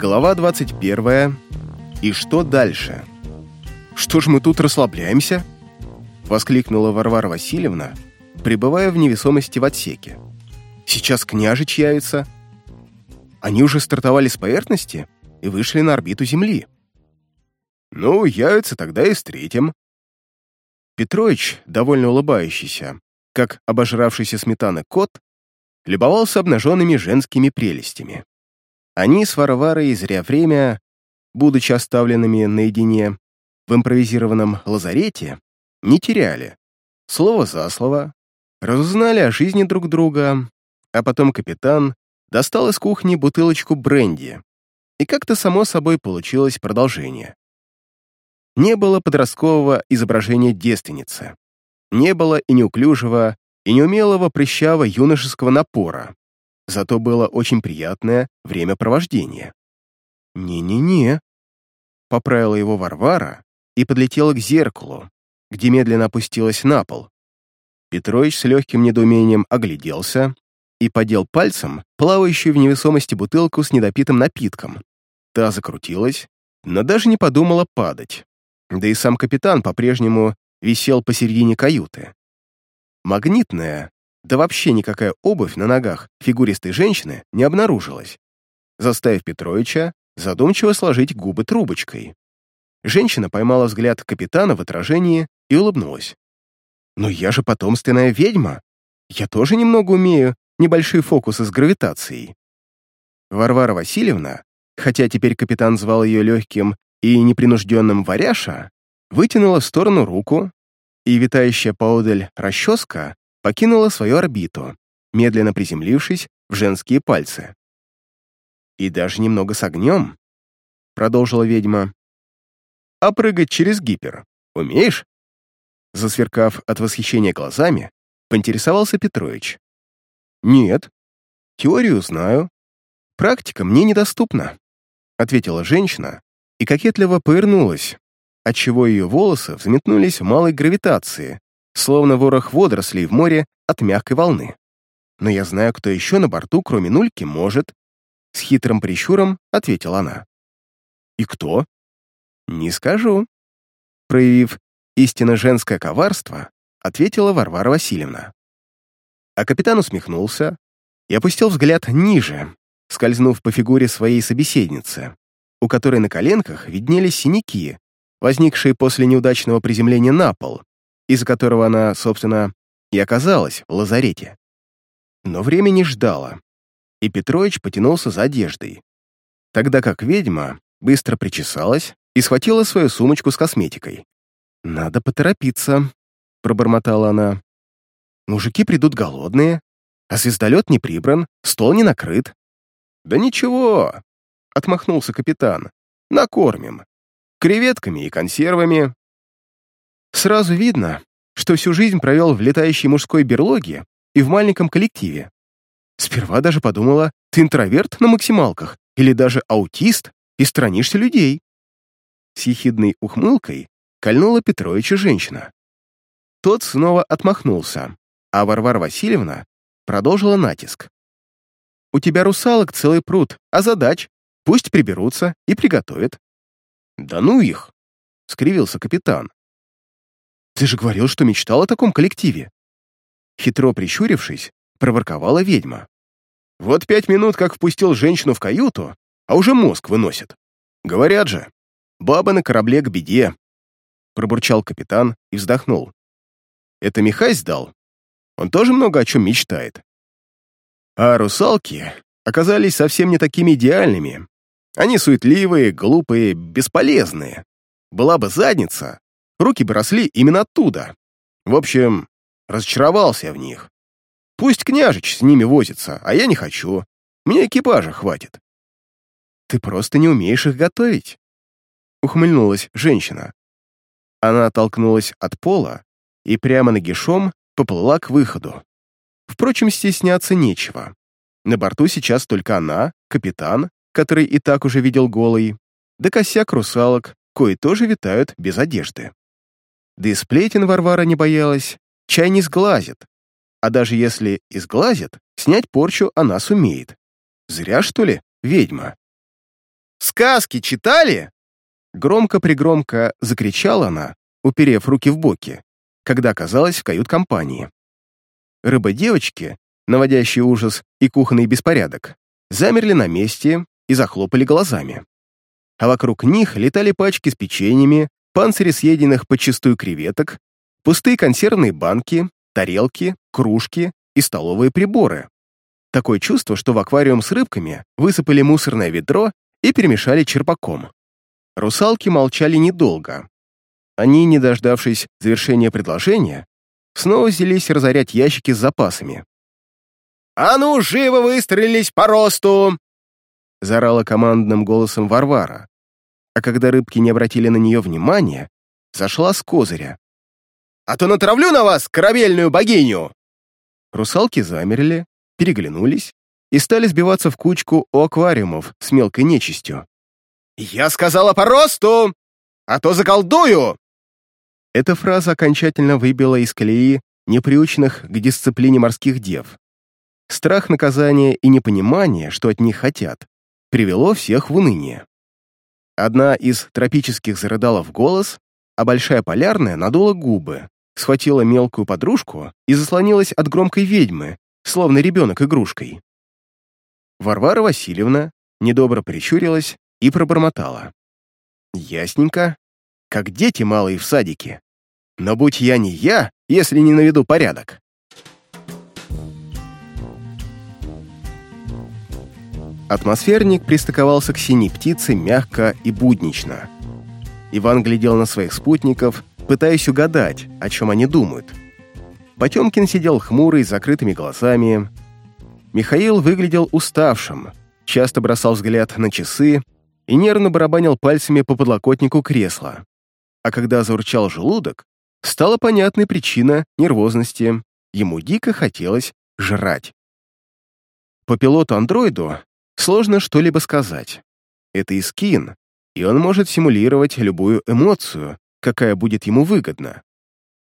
Глава 21. И что дальше? «Что ж мы тут расслабляемся?» Воскликнула Варвара Васильевна, пребывая в невесомости в отсеке. «Сейчас княжич явится. Они уже стартовали с поверхности и вышли на орбиту Земли. Ну, явится тогда и встретим». Петрович, довольно улыбающийся, как обожравшийся сметаны кот, любовался обнаженными женскими прелестями. Они с Варварой зря время, будучи оставленными наедине в импровизированном лазарете, не теряли. Слово за слово, разузнали о жизни друг друга, а потом капитан достал из кухни бутылочку бренди, и как-то само собой получилось продолжение. Не было подросткового изображения девственницы, не было и неуклюжего, и неумелого прыщава юношеского напора, зато было очень приятное времяпровождение. «Не-не-не», — поправила его Варвара и подлетела к зеркалу, где медленно опустилась на пол. Петрович с легким недоумением огляделся и подел пальцем плавающую в невесомости бутылку с недопитым напитком. Та закрутилась, но даже не подумала падать. Да и сам капитан по-прежнему висел посередине каюты. Магнитная, да вообще никакая обувь на ногах фигуристой женщины не обнаружилась, заставив Петровича задумчиво сложить губы трубочкой. Женщина поймала взгляд капитана в отражении и улыбнулась. «Но я же потомственная ведьма. Я тоже немного умею небольшие фокусы с гравитацией». Варвара Васильевна, хотя теперь капитан звал ее легким и непринужденным варяша, вытянула в сторону руку, и витающая поодаль расческа покинула свою орбиту, медленно приземлившись в женские пальцы. «И даже немного с огнем», — продолжила ведьма. «А прыгать через гипер умеешь?» Засверкав от восхищения глазами, поинтересовался Петрович. «Нет. Теорию знаю. Практика мне недоступна», — ответила женщина и кокетливо повернулась, отчего ее волосы взметнулись в малой гравитации, словно ворох водорослей в море от мягкой волны. Но я знаю, кто еще на борту, кроме Нульки, может. С хитрым прищуром ответила она. И кто? Не скажу. Проявив истинно женское коварство, ответила Варвара Васильевна. А капитан усмехнулся и опустил взгляд ниже, скользнув по фигуре своей собеседницы, у которой на коленках виднелись синяки, возникшие после неудачного приземления на пол, из-за которого она, собственно, и оказалась в лазарете. Но время не ждало, и Петрович потянулся за одеждой, тогда как ведьма быстро причесалась и схватила свою сумочку с косметикой. «Надо поторопиться», — пробормотала она. «Мужики придут голодные, а звездолет не прибран, стол не накрыт». «Да ничего», — отмахнулся капитан, — «накормим. Креветками и консервами, Сразу видно, что всю жизнь провел в летающей мужской берлоге и в маленьком коллективе. Сперва даже подумала, ты интроверт на максималках или даже аутист и странишься людей. С ехидной ухмылкой кольнула Петровича женщина. Тот снова отмахнулся, а Варвара Васильевна продолжила натиск. «У тебя русалок целый пруд, а задач? Пусть приберутся и приготовят». «Да ну их!» — скривился капитан. Ты же говорил, что мечтал о таком коллективе. Хитро прищурившись, проворковала ведьма. Вот пять минут, как впустил женщину в каюту, а уже мозг выносит. Говорят же, баба на корабле к беде. Пробурчал капитан и вздохнул. Это Михай сдал. Он тоже много о чем мечтает. А русалки оказались совсем не такими идеальными. Они суетливые, глупые, бесполезные. Была бы задница, Руки бы росли именно оттуда. В общем, разочаровался в них. Пусть княжич с ними возится, а я не хочу. Мне экипажа хватит. Ты просто не умеешь их готовить. Ухмыльнулась женщина. Она оттолкнулась от пола и прямо нагишом поплыла к выходу. Впрочем, стесняться нечего. На борту сейчас только она, капитан, который и так уже видел голый, да косяк русалок, кои тоже витают без одежды. Да и сплетен Варвара не боялась, чай не сглазит. А даже если и сглазит, снять порчу она сумеет. Зря, что ли, ведьма? сказки читали?» Громко-пригромко закричала она, уперев руки в боки, когда оказалась в кают-компании. Рыбы-девочки, наводящие ужас и кухонный беспорядок, замерли на месте и захлопали глазами. А вокруг них летали пачки с печеньями, панцири съеденных подчистую креветок, пустые консервные банки, тарелки, кружки и столовые приборы. Такое чувство, что в аквариум с рыбками высыпали мусорное ведро и перемешали черпаком. Русалки молчали недолго. Они, не дождавшись завершения предложения, снова взялись разорять ящики с запасами. «А ну, живо выстрелились по росту!» заорала командным голосом Варвара. А когда рыбки не обратили на нее внимания, зашла с козыря. «А то натравлю на вас корабельную богиню!» Русалки замерли, переглянулись и стали сбиваться в кучку у аквариумов с мелкой нечистью. «Я сказала по росту, а то заколдую!» Эта фраза окончательно выбила из колеи неприученных к дисциплине морских дев. Страх наказания и непонимание, что от них хотят, привело всех в уныние. Одна из тропических зарыдала в голос, а большая полярная надула губы, схватила мелкую подружку и заслонилась от громкой ведьмы, словно ребенок игрушкой. Варвара Васильевна недобро прищурилась и пробормотала. «Ясненько, как дети малые в садике. Но будь я не я, если не наведу порядок». Атмосферник пристыковался к синей птице мягко и буднично. Иван глядел на своих спутников, пытаясь угадать, о чем они думают. Потемкин сидел хмурый, с закрытыми глазами. Михаил выглядел уставшим, часто бросал взгляд на часы и нервно барабанил пальцами по подлокотнику кресла. А когда заурчал желудок, стала понятной причина нервозности. Ему дико хотелось жрать. По пилоту-андроиду Сложно что-либо сказать. Это Искин, и он может симулировать любую эмоцию, какая будет ему выгодна.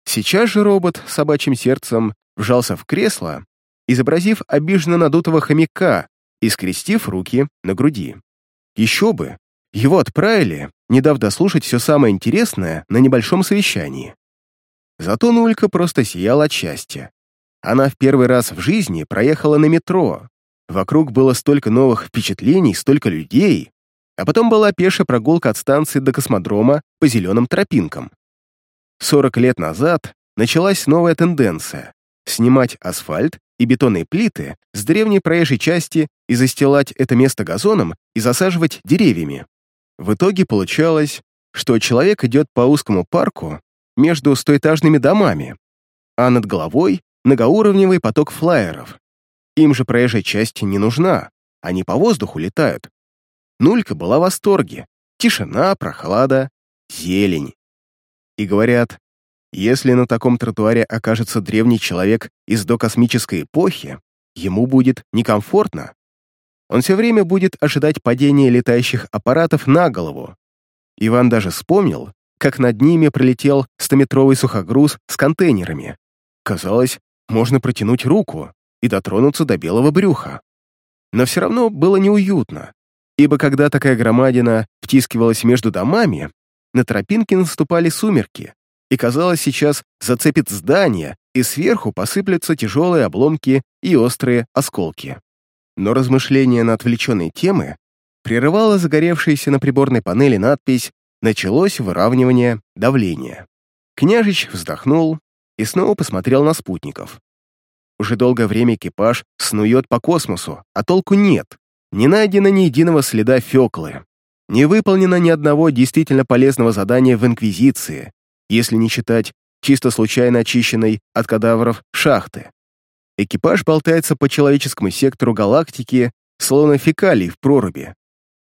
Сейчас же робот с собачьим сердцем вжался в кресло, изобразив обиженно надутого хомяка и скрестив руки на груди. Еще бы, его отправили, не дав дослушать все самое интересное на небольшом совещании. Зато Нулька просто сияла от счастья. Она в первый раз в жизни проехала на метро, Вокруг было столько новых впечатлений, столько людей, а потом была пешая прогулка от станции до космодрома по зеленым тропинкам. 40 лет назад началась новая тенденция — снимать асфальт и бетонные плиты с древней проезжей части и застилать это место газоном и засаживать деревьями. В итоге получалось, что человек идет по узкому парку между стоэтажными домами, а над головой многоуровневый поток флайеров. Им же проезжая часть не нужна, они по воздуху летают. Нулька была в восторге. Тишина, прохлада, зелень. И говорят, если на таком тротуаре окажется древний человек из докосмической эпохи, ему будет некомфортно. Он все время будет ожидать падения летающих аппаратов на голову. Иван даже вспомнил, как над ними пролетел стометровый сухогруз с контейнерами. Казалось, можно протянуть руку, и дотронуться до белого брюха. Но все равно было неуютно, ибо когда такая громадина втискивалась между домами, на тропинке наступали сумерки, и, казалось, сейчас зацепит здание, и сверху посыплются тяжелые обломки и острые осколки. Но размышление на отвлеченной темы прерывало загоревшаяся на приборной панели надпись «Началось выравнивание давления». Княжич вздохнул и снова посмотрел на спутников. Уже долгое время экипаж снует по космосу, а толку нет. Не найдено ни единого следа Феклы. Не выполнено ни одного действительно полезного задания в Инквизиции, если не считать чисто случайно очищенной от кадавров шахты. Экипаж болтается по человеческому сектору галактики, словно фекалий в проруби.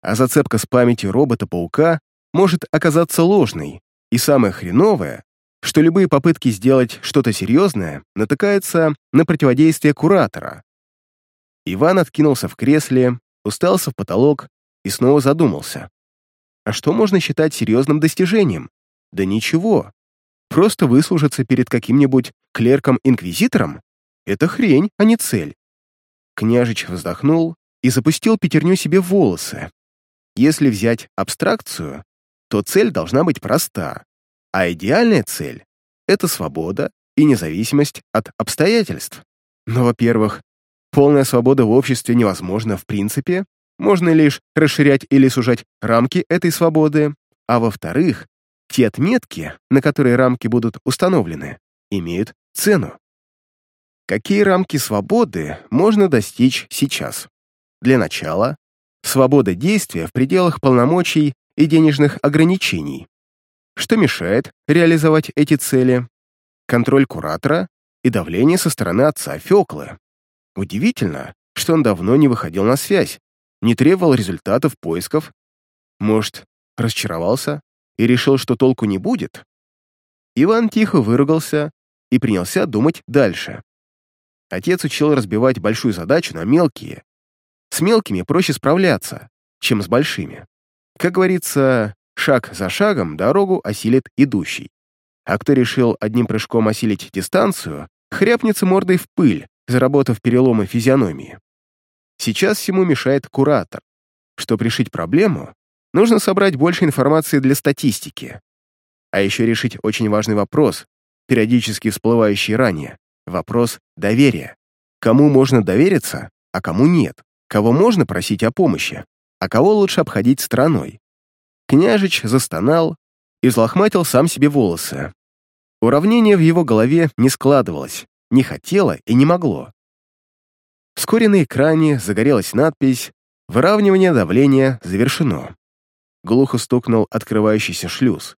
А зацепка с памятью робота-паука может оказаться ложной, и самое хреновое, что любые попытки сделать что-то серьезное натыкаются на противодействие куратора. Иван откинулся в кресле, устался в потолок и снова задумался. А что можно считать серьезным достижением? Да ничего. Просто выслужиться перед каким-нибудь клерком-инквизитором — это хрень, а не цель. Княжич вздохнул и запустил пятерню себе в волосы. Если взять абстракцию, то цель должна быть проста, а идеальная цель — это свобода и независимость от обстоятельств. Но, во-первых, полная свобода в обществе невозможна в принципе, можно лишь расширять или сужать рамки этой свободы, а во-вторых, те отметки, на которые рамки будут установлены, имеют цену. Какие рамки свободы можно достичь сейчас? Для начала, свобода действия в пределах полномочий и денежных ограничений. Что мешает реализовать эти цели? Контроль куратора и давление со стороны отца Феклы. Удивительно, что он давно не выходил на связь, не требовал результатов поисков. Может, разочаровался и решил, что толку не будет? Иван тихо выругался и принялся думать дальше. Отец учил разбивать большую задачу на мелкие. С мелкими проще справляться, чем с большими. Как говорится, шаг за шагом дорогу осилит идущий. А кто решил одним прыжком осилить дистанцию, хряпнется мордой в пыль, заработав переломы физиономии. Сейчас всему мешает куратор. Чтобы решить проблему, нужно собрать больше информации для статистики. А еще решить очень важный вопрос, периодически всплывающий ранее, вопрос доверия. Кому можно довериться, а кому нет? Кого можно просить о помощи, а кого лучше обходить стороной? Княжич застонал и взлохматил сам себе волосы. Уравнение в его голове не складывалось, не хотело и не могло. Вскоре на экране загорелась надпись «Выравнивание давления завершено». Глухо стукнул открывающийся шлюз.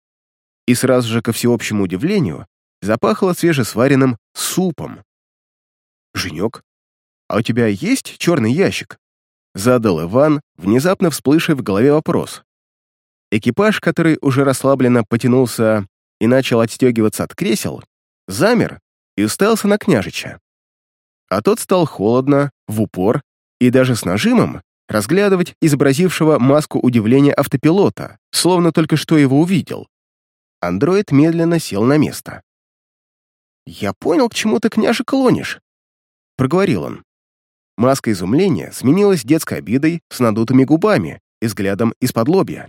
И сразу же, ко всеобщему удивлению, запахло свежесваренным супом. «Женек, а у тебя есть черный ящик?» Задал Иван, внезапно всплывший в голове вопрос. Экипаж, который уже расслабленно потянулся и начал отстегиваться от кресел, замер и уставился на княжича. А тот стал холодно, в упор и даже с нажимом разглядывать изобразившего маску удивления автопилота, словно только что его увидел. Андроид медленно сел на место. «Я понял, к чему ты, княже, клонишь», — проговорил он. Маска изумления сменилась детской обидой с надутыми губами и взглядом из-под лобья.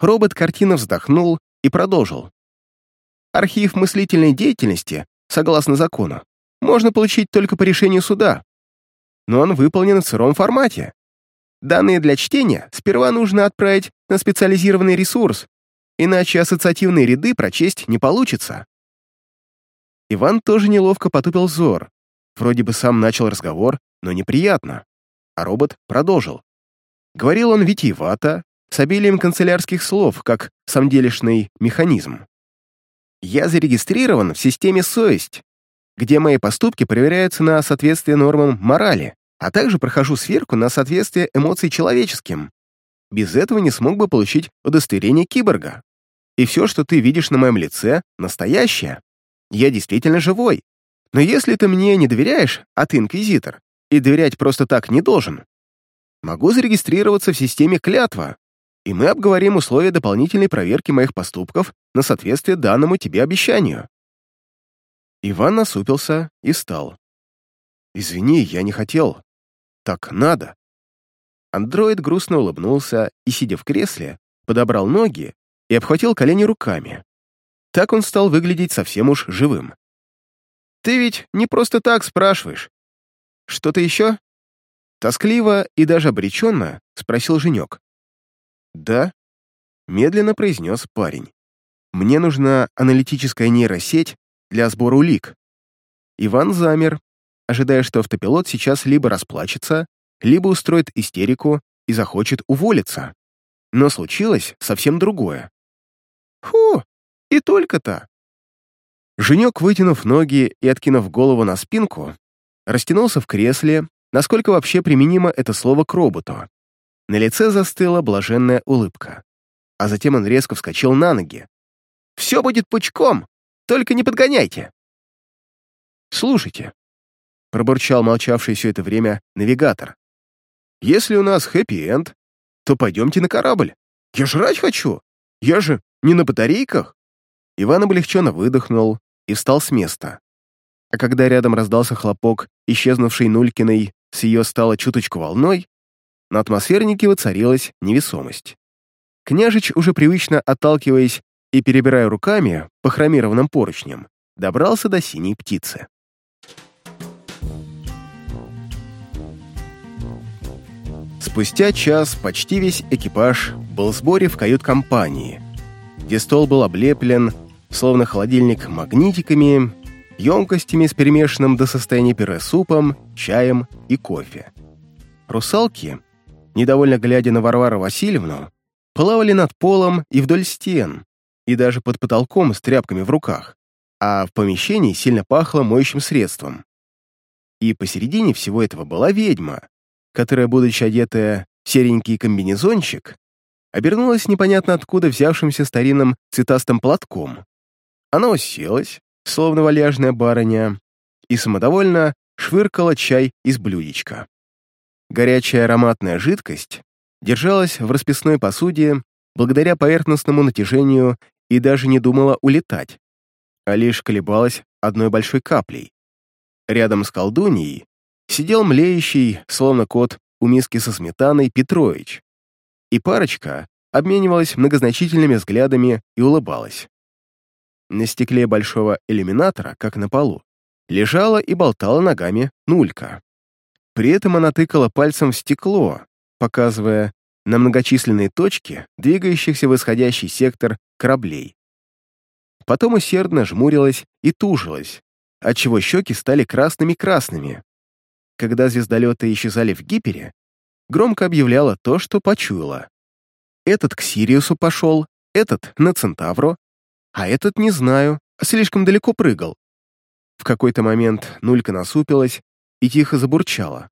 Робот картина вздохнул и продолжил. Архив мыслительной деятельности, согласно закону, можно получить только по решению суда. Но он выполнен в сыром формате. Данные для чтения сперва нужно отправить на специализированный ресурс, иначе ассоциативные ряды прочесть не получится. Иван тоже неловко потупил взор. Вроде бы сам начал разговор, но неприятно. А робот продолжил. Говорил он витиевато, с обилием канцелярских слов, как самделишный механизм. Я зарегистрирован в системе «Совесть», где мои поступки проверяются на соответствие нормам морали, а также прохожу сверку на соответствие эмоций человеческим. Без этого не смог бы получить удостоверение киборга. И все, что ты видишь на моем лице, настоящее. Я действительно живой. Но если ты мне не доверяешь, а ты инквизитор, и доверять просто так не должен, могу зарегистрироваться в системе клятва, и мы обговорим условия дополнительной проверки моих поступков на соответствие данному тебе обещанию». Иван насупился и стал. «Извини, я не хотел. Так надо». Андроид грустно улыбнулся и, сидя в кресле, подобрал ноги и обхватил колени руками. Так он стал выглядеть совсем уж живым. «Ты ведь не просто так спрашиваешь. Что-то еще?» Тоскливо и даже обреченно спросил Женек. «Да», — медленно произнес парень. «Мне нужна аналитическая нейросеть для сбора улик». Иван замер, ожидая, что автопилот сейчас либо расплачется, либо устроит истерику и захочет уволиться. Но случилось совсем другое. «Фу, и только-то!» Женек, вытянув ноги и откинув голову на спинку, растянулся в кресле, насколько вообще применимо это слово к роботу. На лице застыла блаженная улыбка. А затем он резко вскочил на ноги. «Все будет пучком, только не подгоняйте!» «Слушайте», — пробурчал молчавший все это время навигатор, «если у нас хэппи-энд, то пойдемте на корабль. Я жрать хочу! Я же не на батарейках!» Иван облегченно выдохнул и встал с места. А когда рядом раздался хлопок, исчезнувший Нулькиной, с ее стало чуточку волной, на атмосфернике воцарилась невесомость. Княжич, уже привычно отталкиваясь и перебирая руками по хромированным поручням, добрался до синей птицы. Спустя час почти весь экипаж был в сборе в кают-компании, где стол был облеплен, словно холодильник, магнитиками, емкостями с перемешанным до состояния пюре супом, чаем и кофе. Русалки, недовольно глядя на Варвару Васильевну, плавали над полом и вдоль стен, и даже под потолком с тряпками в руках, а в помещении сильно пахло моющим средством. И посередине всего этого была ведьма, которая, будучи одетая в серенький комбинезончик, обернулась непонятно откуда взявшимся старинным цветастым платком. Она уселась, словно валяжная барыня, и самодовольно швыркала чай из блюдечка. Горячая ароматная жидкость держалась в расписной посуде благодаря поверхностному натяжению и даже не думала улетать, а лишь колебалась одной большой каплей. Рядом с колдуньей сидел млеющий, словно кот, у миски со сметаной Петрович, и парочка обменивалась многозначительными взглядами и улыбалась. На стекле большого иллюминатора, как на полу, лежала и болтала ногами Нулька. При этом она тыкала пальцем в стекло, показывая на многочисленные точки, двигающихся в исходящий сектор кораблей. Потом усердно жмурилась и тужилась, отчего щеки стали красными-красными, когда звездолеты исчезали в гипере, громко объявляла то, что почуяла. Этот к Сириусу пошел, этот на Центавру, а этот не знаю, слишком далеко прыгал. В какой-то момент Нулька насупилась и тихо забурчала.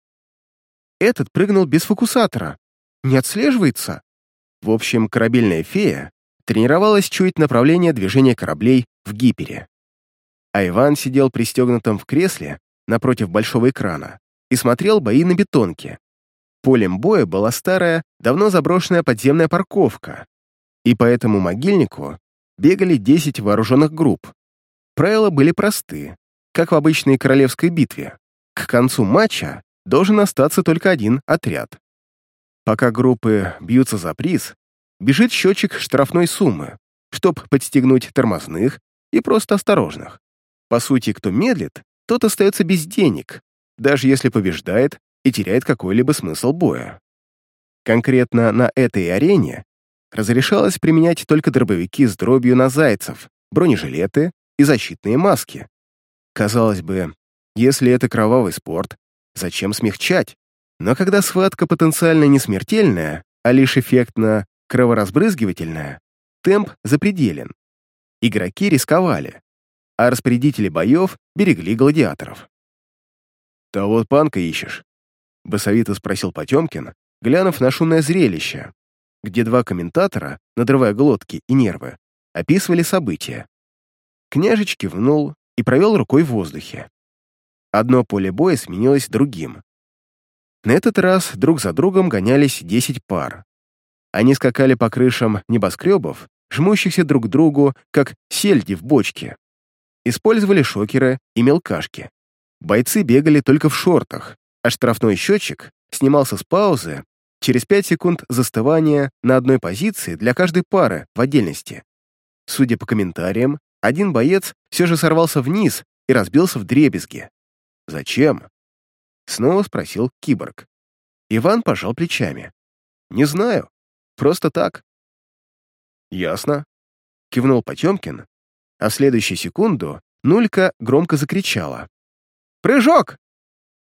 Этот прыгнул без фокусатора. Не отслеживается? В общем, корабельная фея тренировалась чуять направление движения кораблей в гипере. А Иван сидел пристегнутым в кресле напротив большого экрана и смотрел бои на бетонке. Полем боя была старая, давно заброшенная подземная парковка, и по этому могильнику бегали 10 вооруженных групп. Правила были просты, как в обычной королевской битве. К концу матча должен остаться только один отряд. Пока группы бьются за приз, бежит счетчик штрафной суммы, чтобы подстегнуть тормозных и просто осторожных. По сути, кто медлит, тот остается без денег, даже если побеждает и теряет какой-либо смысл боя. Конкретно на этой арене разрешалось применять только дробовики с дробью на зайцев, бронежилеты и защитные маски. Казалось бы, если это кровавый спорт, зачем смягчать? Но когда схватка потенциально не смертельная, а лишь эффектно кроворазбрызгивательная, темп запределен. Игроки рисковали, а распорядители боев берегли гладиаторов. «Того панка ищешь?» — басовито спросил Потемкин, глянув на шумное зрелище, где два комментатора, надрывая глотки и нервы, описывали события. Княжич кивнул и провел рукой в воздухе. Одно поле боя сменилось другим. На этот раз друг за другом гонялись 10 пар. Они скакали по крышам небоскребов, жмущихся друг к другу, как сельди в бочке. Использовали шокеры и мелкашки. Бойцы бегали только в шортах, а штрафной счетчик снимался с паузы через 5 секунд застывания на одной позиции для каждой пары в отдельности. Судя по комментариям, один боец все же сорвался вниз и разбился в дребезги. «Зачем?» — снова спросил киборг. Иван пожал плечами. «Не знаю. Просто так». «Ясно», — кивнул Потемкин, а в следующую секунду Нулька громко закричала. Прыжок!»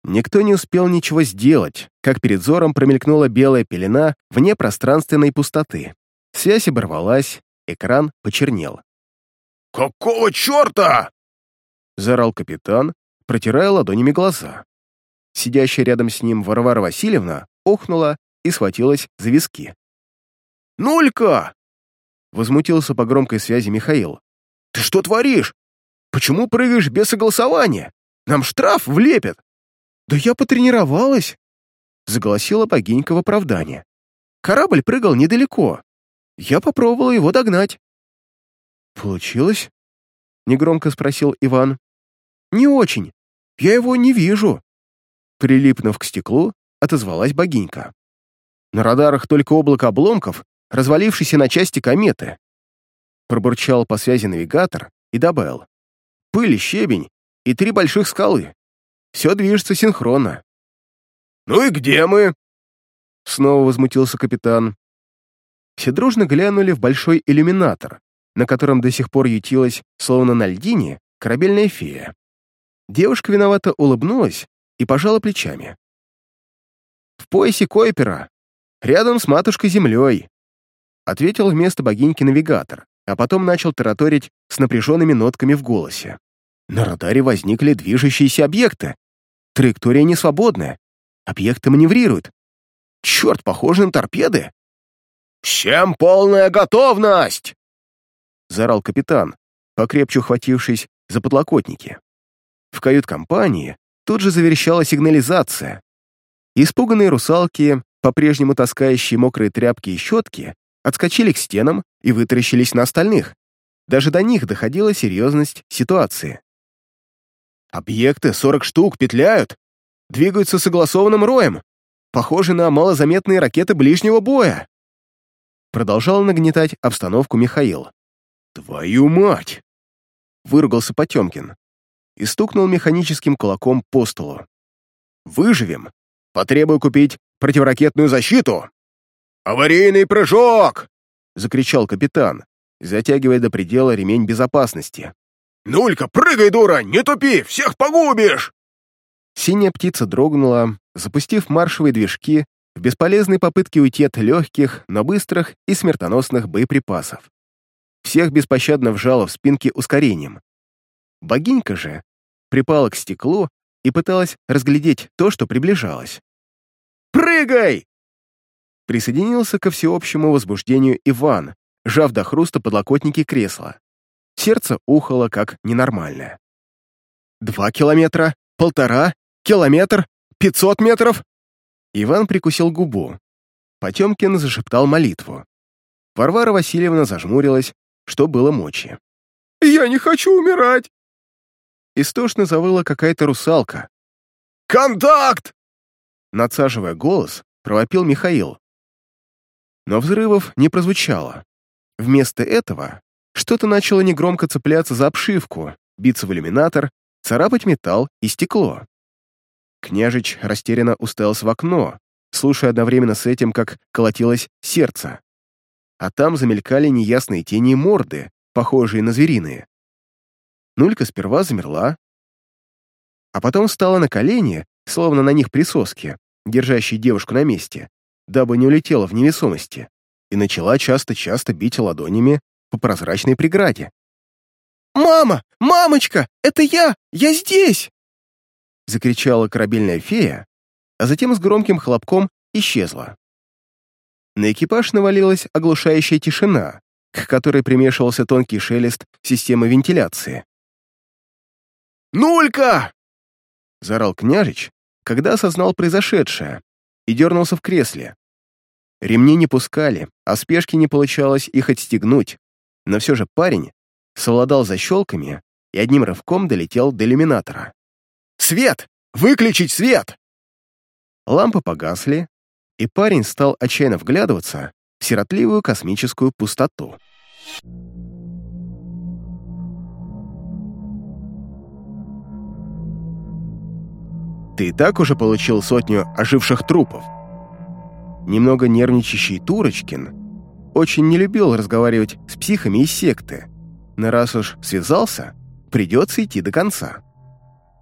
Никто не успел ничего сделать, как перед взором промелькнула белая пелена вне пространственной пустоты. Связь оборвалась, экран почернел. «Какого черта?» — заорал капитан, протирая ладонями глаза. Сидящая рядом с ним Варвара Васильевна охнула и схватилась за виски. «Нулька!» — возмутился по громкой связи Михаил. «Ты что творишь? Почему прыгаешь без согласования? Нам штраф влепят!» «Да я потренировалась!» — заголосила богинька в оправдание. «Корабль прыгал недалеко. Я попробовала его догнать». «Получилось?» — негромко спросил Иван. «Не очень. Я его не вижу». Прилипнув к стеклу, отозвалась богинька. «На радарах только облако обломков развалившейся на части кометы. Пробурчал по связи навигатор и добавил. Пыль, щебень и три больших скалы. Все движется синхронно. «Ну и где мы?» Снова возмутился капитан. Все дружно глянули в большой иллюминатор, на котором до сих пор ютилась, словно на льдине, корабельная фея. Девушка виновато улыбнулась и пожала плечами. «В поясе Койпера, рядом с матушкой-землей», ответил вместо богиньки навигатор, а потом начал тараторить с напряженными нотками в голосе. На радаре возникли движущиеся объекты. Траектория не свободная. Объекты маневрируют. Черт, похоже на торпеды. «Всем полная готовность!» — заорал капитан, покрепче ухватившись за подлокотники. В кают-компании тут же заверещала сигнализация. Испуганные русалки, по-прежнему таскающие мокрые тряпки и щетки, отскочили к стенам и вытаращились на остальных. Даже до них доходила серьезность ситуации. «Объекты, 40 штук, петляют, двигаются согласованным роем, похожи на малозаметные ракеты ближнего боя!» Продолжал нагнетать обстановку Михаил. «Твою мать!» Выругался Потемкин и стукнул механическим кулаком по столу. «Выживем! Потребую купить противоракетную защиту!» «Аварийный прыжок!» — закричал капитан, затягивая до предела ремень безопасности. «Нулька, прыгай, дура! Не тупи! Всех погубишь!» Синяя птица дрогнула, запустив маршевые движки в бесполезной попытке уйти от легких, но быстрых и смертоносных боеприпасов. Всех беспощадно вжало в спинки ускорением. Богинька же припала к стеклу и пыталась разглядеть то, что приближалось. «Прыгай!» Присоединился ко всеобщему возбуждению Иван, жав до хруста подлокотники кресла. Сердце ухало как ненормальное. «Два километра, полтора, километр, пятьсот метров!» Иван прикусил губу. Потемкин зашептал молитву. Варвара Васильевна зажмурилась, что было мочи. «Я не хочу умирать!» Истошно завыла какая-то русалка. «Контакт!» Надсаживая голос, провопил Михаил. Но взрывов не прозвучало. Вместо этого что-то начало негромко цепляться за обшивку, биться в иллюминатор, царапать металл и стекло. Княжич растерянно уставился в окно, слушая одновременно с этим, как колотилось сердце. А там замелькали неясные тени и морды, похожие на звериные. Нулька сперва замерла, а потом встала на колени, словно на них присоски, держащие девушку на месте, дабы не улетела в невесомости, и начала часто-часто бить ладонями по прозрачной преграде. «Мама! Мамочка! Это я! Я здесь!» закричала корабельная фея, а затем с громким хлопком исчезла. На экипаж навалилась оглушающая тишина, к которой примешивался тонкий шелест системы вентиляции. «Нулька!» — заорал княжич, когда осознал произошедшее, и дернулся в кресле. Ремни не пускали, а спешки не получалось их отстегнуть, но все же парень совладал защелками и одним рывком долетел до иллюминатора. Свет! Выключить свет!» Лампы погасли, и парень стал отчаянно вглядываться в сиротливую космическую пустоту. Ты и так уже получил сотню оживших трупов. Немного нервничащий Турочкин очень не любил разговаривать с психами из секты, но раз уж связался, придется идти до конца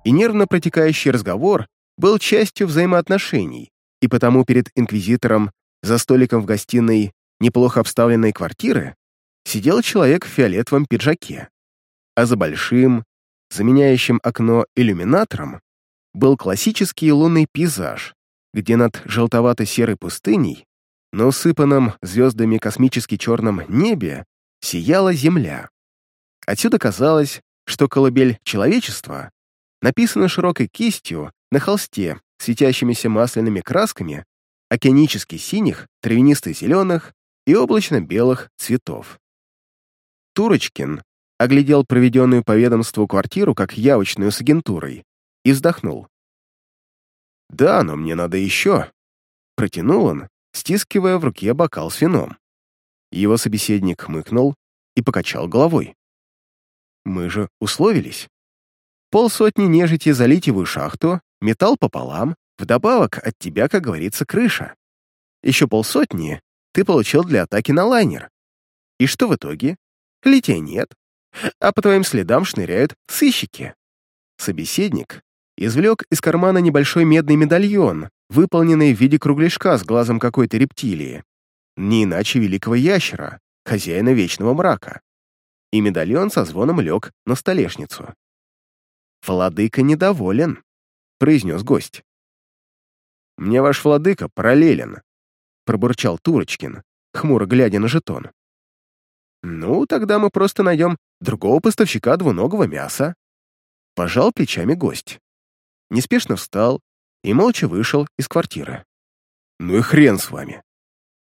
и нервно протекающий разговор был частью взаимоотношений, и потому перед инквизитором за столиком в гостиной неплохо обставленной квартиры сидел человек в фиолетовом пиджаке, а за большим, заменяющим окно иллюминатором, был классический лунный пейзаж, где над желтовато-серой пустыней на усыпанном звездами космически черном небе сияла Земля. Отсюда казалось, что колыбель человечества написано широкой кистью на холсте, светящимися масляными красками, океанически синих, травянисто-зеленых и облачно-белых цветов. Турочкин оглядел проведенную по ведомству квартиру как явочную с агентурой и вздохнул. «Да, но мне надо еще», — протянул он, стискивая в руке бокал с вином. Его собеседник хмыкнул и покачал головой. Мы же условились. Полсотни нежити за литьевую шахту, металл пополам, вдобавок от тебя, как говорится, крыша. Еще полсотни ты получил для атаки на лайнер. И что в итоге? Лития нет, а по твоим следам шныряют сыщики. Собеседник извлек из кармана небольшой медный медальон, выполненный в виде кругляшка с глазом какой-то рептилии, не иначе великого ящера, хозяина вечного мрака. И медальон со звоном лег на столешницу. «Владыка недоволен», — произнес гость. «Мне ваш владыка параллелен», — пробурчал Турочкин, хмуро глядя на жетон. «Ну, тогда мы просто найдем другого поставщика двуногого мяса». Пожал плечами гость. Неспешно встал и молча вышел из квартиры. «Ну и хрен с вами!»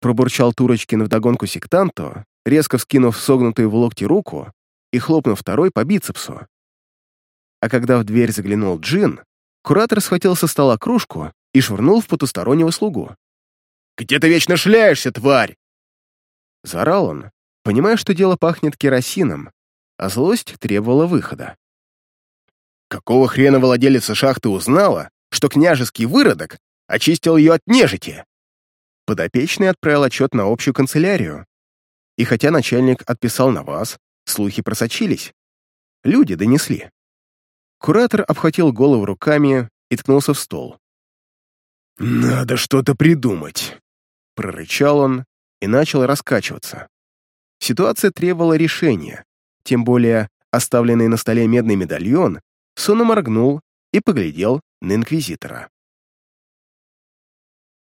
Пробурчал Турочкин вдогонку сектанту, резко вскинув согнутую в локте руку и хлопнув второй по бицепсу. А когда в дверь заглянул Джин, куратор схватил со стола кружку и швырнул в потустороннего слугу. «Где ты вечно шляешься, тварь?» Заорал он, понимая, что дело пахнет керосином, а злость требовала выхода. «Какого хрена владелица шахты узнала, что княжеский выродок очистил ее от нежити?» Подопечный отправил отчет на общую канцелярию. И хотя начальник отписал на вас, слухи просочились. Люди донесли. Куратор обхватил голову руками и ткнулся в стол. «Надо что-то придумать», — прорычал он и начал раскачиваться. Ситуация требовала решения, тем более оставленный на столе медный медальон сонно моргнул и поглядел на Инквизитора.